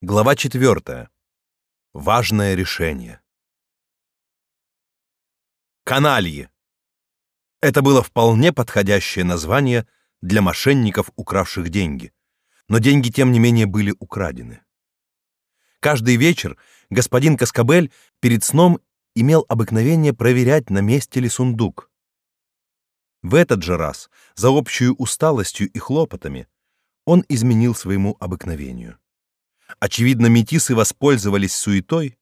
Глава 4. Важное решение. Канальи. Это было вполне подходящее название для мошенников, укравших деньги. Но деньги тем не менее были украдены. Каждый вечер господин Каскабель перед сном имел обыкновение проверять, на месте ли сундук. В этот же раз, за общую усталостью и хлопотами, он изменил своему обыкновению. Очевидно, метисы воспользовались суетой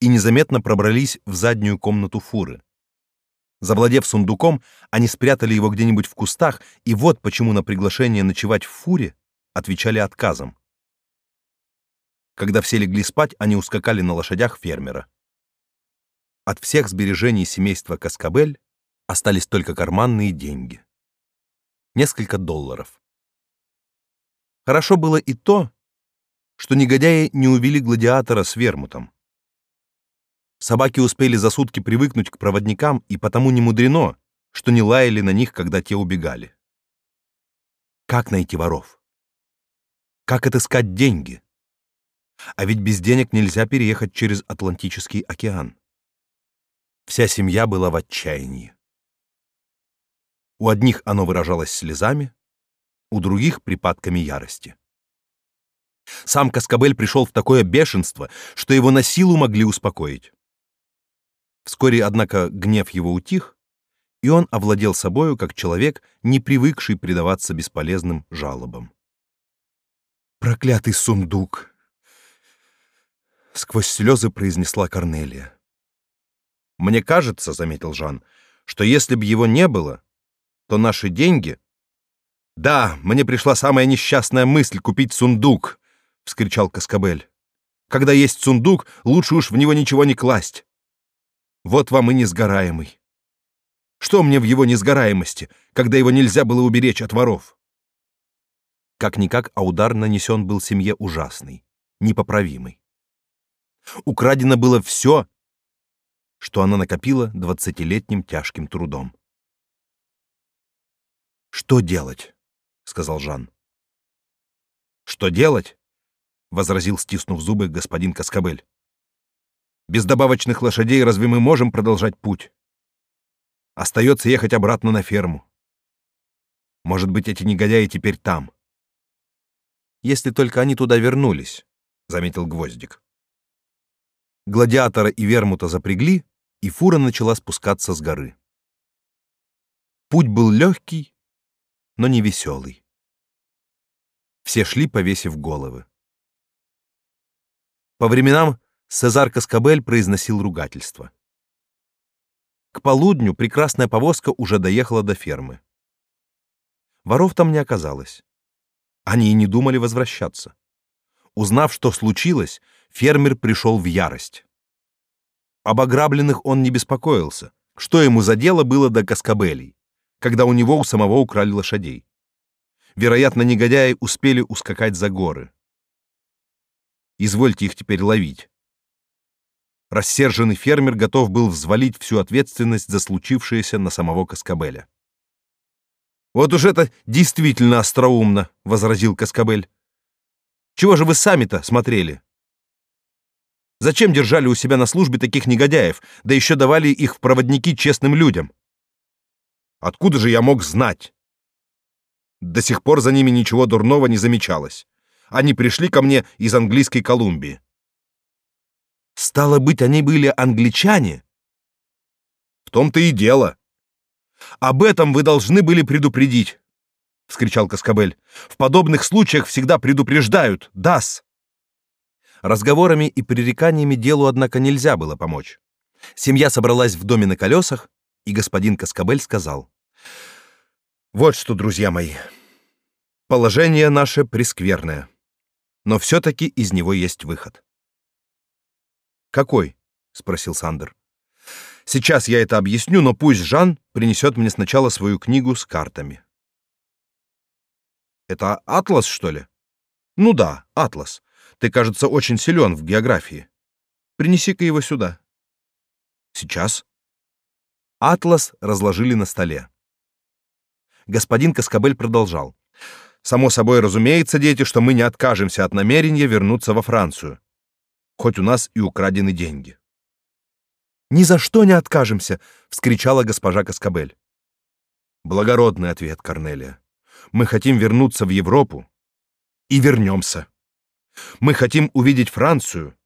и незаметно пробрались в заднюю комнату фуры. Завладев сундуком, они спрятали его где-нибудь в кустах, и вот почему на приглашение ночевать в фуре отвечали отказом. Когда все легли спать, они ускакали на лошадях фермера. От всех сбережений семейства Каскабель остались только карманные деньги. Несколько долларов. Хорошо было и то, что негодяи не увели гладиатора с вермутом. Собаки успели за сутки привыкнуть к проводникам, и потому не мудрено, что не лаяли на них, когда те убегали. Как найти воров? Как отыскать деньги? А ведь без денег нельзя переехать через Атлантический океан. Вся семья была в отчаянии. У одних оно выражалось слезами, у других — припадками ярости. Сам Каскабель пришел в такое бешенство, что его на силу могли успокоить. Вскоре, однако, гнев его утих, и он овладел собою как человек, не привыкший предаваться бесполезным жалобам. «Проклятый сундук!» — сквозь слезы произнесла Корнелия. «Мне кажется, — заметил Жан, — что если бы его не было, то наши деньги...» «Да, мне пришла самая несчастная мысль купить сундук!» Вскричал Каскабель. Когда есть сундук, лучше уж в него ничего не класть. Вот вам и несгораемый. Что мне в его несгораемости, когда его нельзя было уберечь от воров? Как-никак, а удар нанесен был семье ужасный, непоправимый. Украдено было все, что она накопила двадцатилетним тяжким трудом. «Что делать?» — сказал Жан. «Что делать? Возразил, стиснув зубы, господин Каскабель. Без добавочных лошадей разве мы можем продолжать путь? Остается ехать обратно на ферму. Может быть, эти негодяи теперь там. Если только они туда вернулись, заметил Гвоздик. Гладиатора и Вермута запрягли, и фура начала спускаться с горы. Путь был легкий, но не веселый. Все шли, повесив головы. По временам Сезар Каскабель произносил ругательство. К полудню прекрасная повозка уже доехала до фермы. Воров там не оказалось. Они и не думали возвращаться. Узнав, что случилось, фермер пришел в ярость. Об ограбленных он не беспокоился. Что ему за дело было до Каскабелей, когда у него у самого украли лошадей? Вероятно, негодяи успели ускакать за горы. Извольте их теперь ловить. Рассерженный фермер готов был взвалить всю ответственность за случившееся на самого Каскабеля. Вот уж это действительно остроумно, возразил Каскабель. Чего же вы сами-то смотрели? Зачем держали у себя на службе таких негодяев, да еще давали их в проводники честным людям? Откуда же я мог знать? До сих пор за ними ничего дурного не замечалось. Они пришли ко мне из английской Колумбии. Стало быть, они были англичане? В том-то и дело. Об этом вы должны были предупредить, вскричал Каскабель. В подобных случаях всегда предупреждают, дас. Разговорами и пререканиями делу однако нельзя было помочь. Семья собралась в доме на колесах, и господин Каскабель сказал: "Вот что, друзья мои, положение наше прескверное но все-таки из него есть выход. «Какой?» — спросил Сандер. «Сейчас я это объясню, но пусть Жан принесет мне сначала свою книгу с картами». «Это атлас, что ли?» «Ну да, атлас. Ты, кажется, очень силен в географии. Принеси-ка его сюда». «Сейчас». Атлас разложили на столе. Господин Каскабель продолжал. Само собой разумеется, дети, что мы не откажемся от намерения вернуться во Францию, хоть у нас и украдены деньги. Ни за что не откажемся, вскричала госпожа Каскабель. Благородный ответ, Корнелия. Мы хотим вернуться в Европу и вернемся. Мы хотим увидеть Францию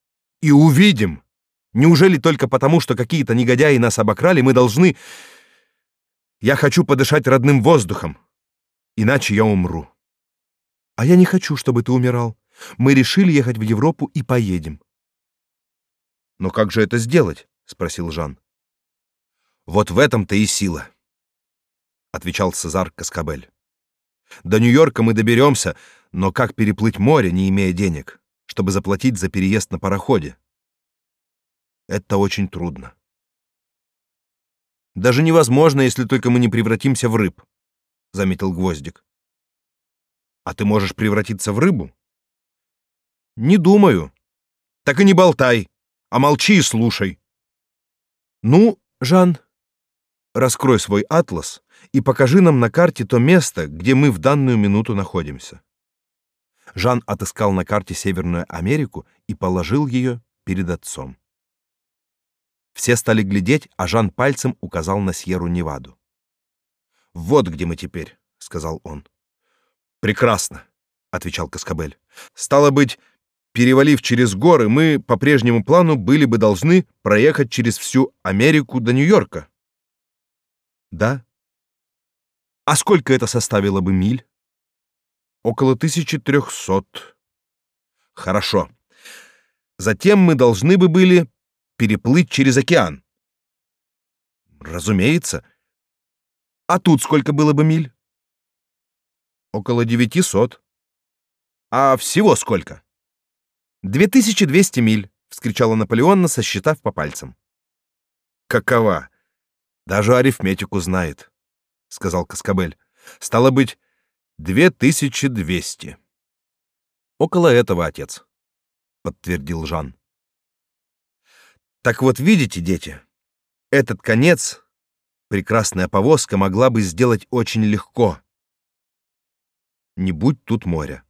и увидим. Неужели только потому, что какие-то негодяи нас обокрали, мы должны Я хочу подышать родным воздухом, иначе я умру. А я не хочу, чтобы ты умирал. Мы решили ехать в Европу и поедем. Но как же это сделать? спросил Жан. Вот в этом-то и сила, отвечал Цезар Каскабель. До Нью-Йорка мы доберемся, но как переплыть море, не имея денег, чтобы заплатить за переезд на пароходе? Это очень трудно. Даже невозможно, если только мы не превратимся в рыб, заметил Гвоздик. А ты можешь превратиться в рыбу? Не думаю. Так и не болтай, а молчи и слушай. Ну, Жан, раскрой свой атлас и покажи нам на карте то место, где мы в данную минуту находимся. Жан отыскал на карте Северную Америку и положил ее перед отцом. Все стали глядеть, а Жан пальцем указал на Сьерру-Неваду. Вот где мы теперь, сказал он. Прекрасно, отвечал Каскабель. Стало быть, перевалив через горы, мы по прежнему плану были бы должны проехать через всю Америку до Нью-Йорка. Да. А сколько это составило бы миль? Около 1300. Хорошо. Затем мы должны бы были переплыть через океан. Разумеется. А тут сколько было бы миль? Около 900. А всего сколько? 2200 миль, вскричала Наполеон, сосчитав по пальцам. Какова? Даже арифметику знает, сказал Каскабель. Стало быть, 2200. Около этого, отец, подтвердил Жан. Так вот, видите, дети, этот конец прекрасная повозка могла бы сделать очень легко не будь тут моря.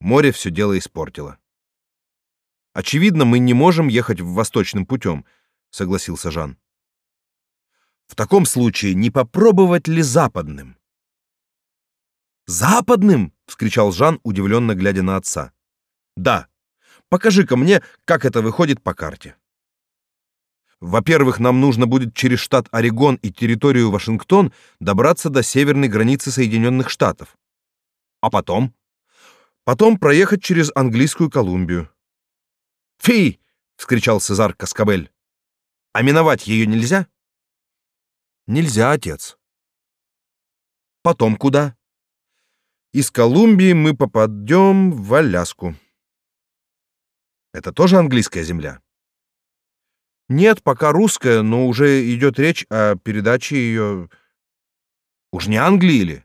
Море все дело испортило. Очевидно, мы не можем ехать в восточным путем, согласился Жан. В таком случае не попробовать ли западным? Западным? вскричал Жан, удивленно глядя на отца. Да. Покажи-ка мне, как это выходит по карте. Во-первых, нам нужно будет через штат Орегон и территорию Вашингтон добраться до северной границы Соединенных Штатов. А потом? Потом проехать через английскую Колумбию. «Фи!» — вскричал Цезар Каскабель. «А миновать ее нельзя?» «Нельзя, отец». «Потом куда?» «Из Колумбии мы попадем в Аляску». «Это тоже английская земля?» Нет, пока русская, но уже идет речь о передаче ее... Уж не Англии ли?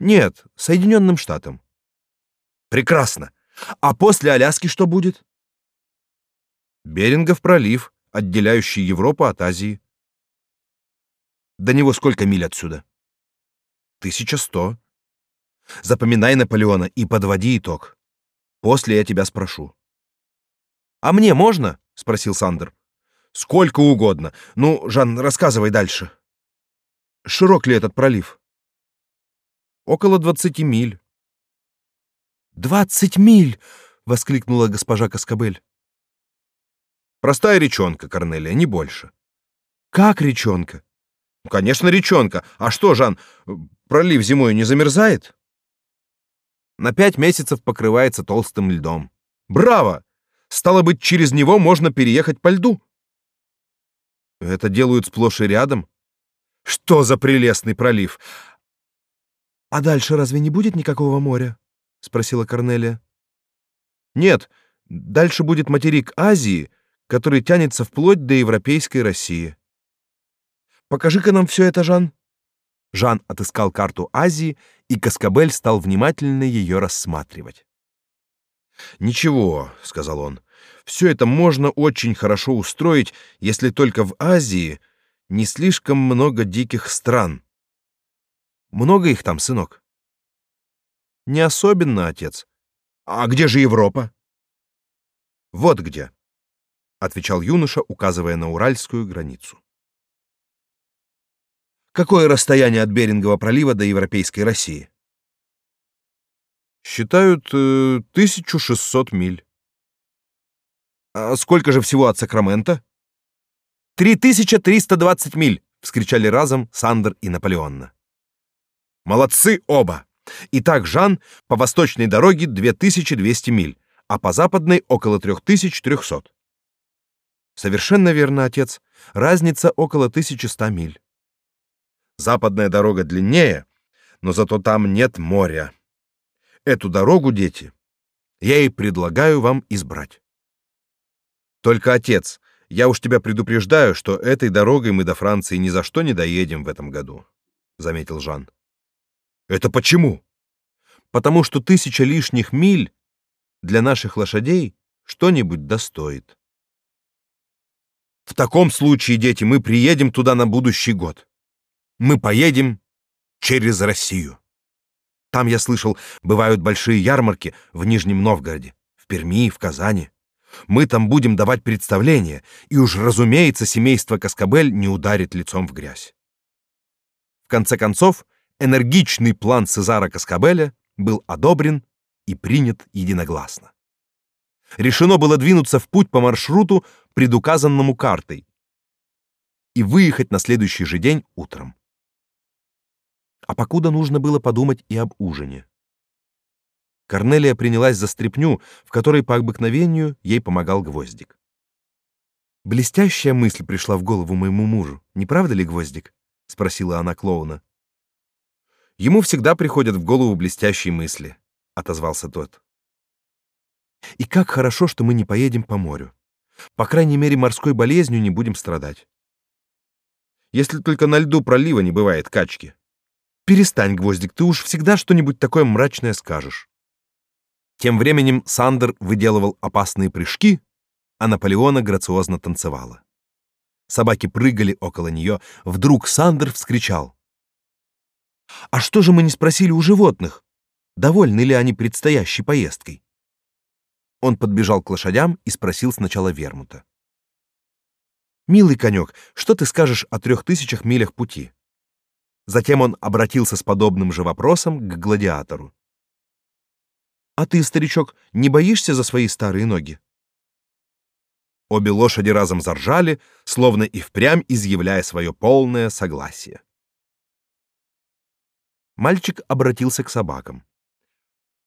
Нет, Соединенным Штатам. Прекрасно. А после Аляски что будет? Берингов пролив, отделяющий Европу от Азии. До него сколько миль отсюда? Тысяча сто. Запоминай Наполеона и подводи итог. После я тебя спрошу. А мне можно? спросил Сандер. Сколько угодно. Ну, Жан, рассказывай дальше. Широк ли этот пролив? Около двадцати миль. «Двадцать миль!» — воскликнула госпожа Каскабель. «Простая речонка, Корнелия, не больше». «Как речонка?» «Ну, конечно, речонка. А что, Жан, пролив зимой не замерзает?» «На пять месяцев покрывается толстым льдом». «Браво! Стало быть, через него можно переехать по льду». Это делают сплошь и рядом. Что за прелестный пролив! А дальше разве не будет никакого моря? спросила Корнелия. Нет, дальше будет материк Азии, который тянется вплоть до европейской России. Покажи-ка нам все это, Жан. Жан отыскал карту Азии, и Каскабель стал внимательно ее рассматривать. Ничего, сказал он. Все это можно очень хорошо устроить, если только в Азии не слишком много диких стран. Много их там, сынок. Не особенно, отец. А где же Европа? Вот где, отвечал юноша, указывая на уральскую границу. Какое расстояние от Берингового пролива до Европейской России? Считают э, 1600 миль. А сколько же всего от Сакрамента? 3320 миль, вскричали разом Сандер и Наполеонна. Молодцы оба. Итак, Жан по восточной дороге 2200 миль, а по западной около 3300. Совершенно верно, отец. Разница около 1100 миль. Западная дорога длиннее, но зато там нет моря. Эту дорогу, дети, я и предлагаю вам избрать. Только, отец, я уж тебя предупреждаю, что этой дорогой мы до Франции ни за что не доедем в этом году, заметил Жан. Это почему? Потому что тысяча лишних миль для наших лошадей что-нибудь достоит. В таком случае, дети, мы приедем туда на будущий год. Мы поедем через Россию. Там, я слышал, бывают большие ярмарки в Нижнем Новгороде, в Перми, в Казани. Мы там будем давать представления, и уж, разумеется, семейство Каскабель не ударит лицом в грязь. В конце концов, энергичный план Цезара Каскабеля был одобрен и принят единогласно. Решено было двинуться в путь по маршруту, предуказанному картой, и выехать на следующий же день утром. А покуда нужно было подумать и об ужине. Корнелия принялась за стряпню, в которой по обыкновению ей помогал Гвоздик. Блестящая мысль пришла в голову моему мужу, не правда ли, Гвоздик? спросила она клоуна. Ему всегда приходят в голову блестящие мысли, отозвался тот. И как хорошо, что мы не поедем по морю. По крайней мере, морской болезнью не будем страдать. Если только на льду пролива не бывает качки. Перестань, Гвоздик, ты уж всегда что-нибудь такое мрачное скажешь. Тем временем Сандер выделывал опасные прыжки, а Наполеона грациозно танцевала. Собаки прыгали около нее. Вдруг Сандер вскричал: "А что же мы не спросили у животных? Довольны ли они предстоящей поездкой?" Он подбежал к лошадям и спросил сначала Вермута: "Милый конек, что ты скажешь о трех тысячах милях пути?" Затем он обратился с подобным же вопросом к гладиатору. А ты, старичок, не боишься за свои старые ноги? Обе лошади разом заржали, словно и впрямь изъявляя свое полное согласие. Мальчик обратился к собакам.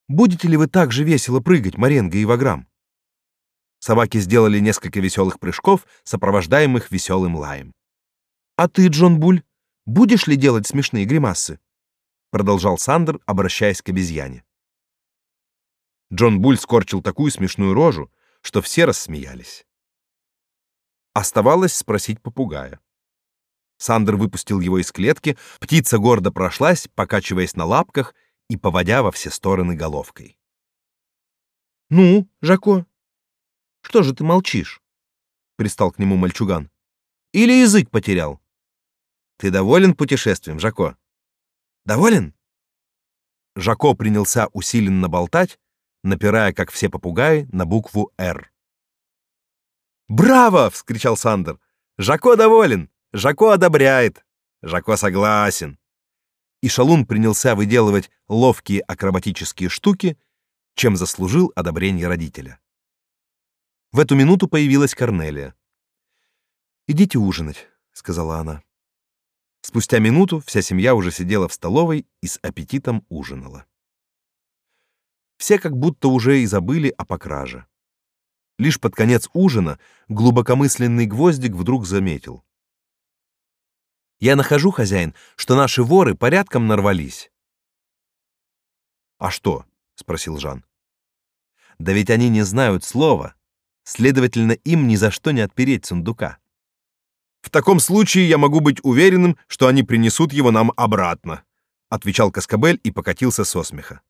Будете ли вы так же весело прыгать, Маренго и Ваграм? Собаки сделали несколько веселых прыжков, сопровождаемых веселым лаем. А ты, Джон Буль, будешь ли делать смешные гримасы? продолжал Сандер, обращаясь к обезьяне. Джон Буль скорчил такую смешную рожу, что все рассмеялись. Оставалось спросить попугая. Сандер выпустил его из клетки, птица гордо прошлась, покачиваясь на лапках и поводя во все стороны головкой. «Ну, Жако, что же ты молчишь?» — пристал к нему мальчуган. «Или язык потерял?» «Ты доволен путешествием, Жако?» «Доволен?» Жако принялся усиленно болтать, напирая, как все попугаи, на букву «Р». «Браво!» — вскричал Сандер. «Жако доволен! Жако одобряет! Жако согласен!» И Шалун принялся выделывать ловкие акробатические штуки, чем заслужил одобрение родителя. В эту минуту появилась Корнелия. «Идите ужинать», — сказала она. Спустя минуту вся семья уже сидела в столовой и с аппетитом ужинала. Все как будто уже и забыли о покраже. Лишь под конец ужина глубокомысленный гвоздик вдруг заметил. «Я нахожу, хозяин, что наши воры порядком нарвались». «А что?» — спросил Жан. «Да ведь они не знают слова, следовательно, им ни за что не отпереть сундука». «В таком случае я могу быть уверенным, что они принесут его нам обратно», — отвечал Каскабель и покатился со смеха.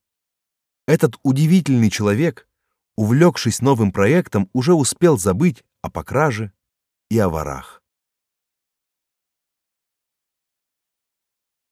Этот удивительный человек, увлекшись новым проектом, уже успел забыть о покраже и о ворах.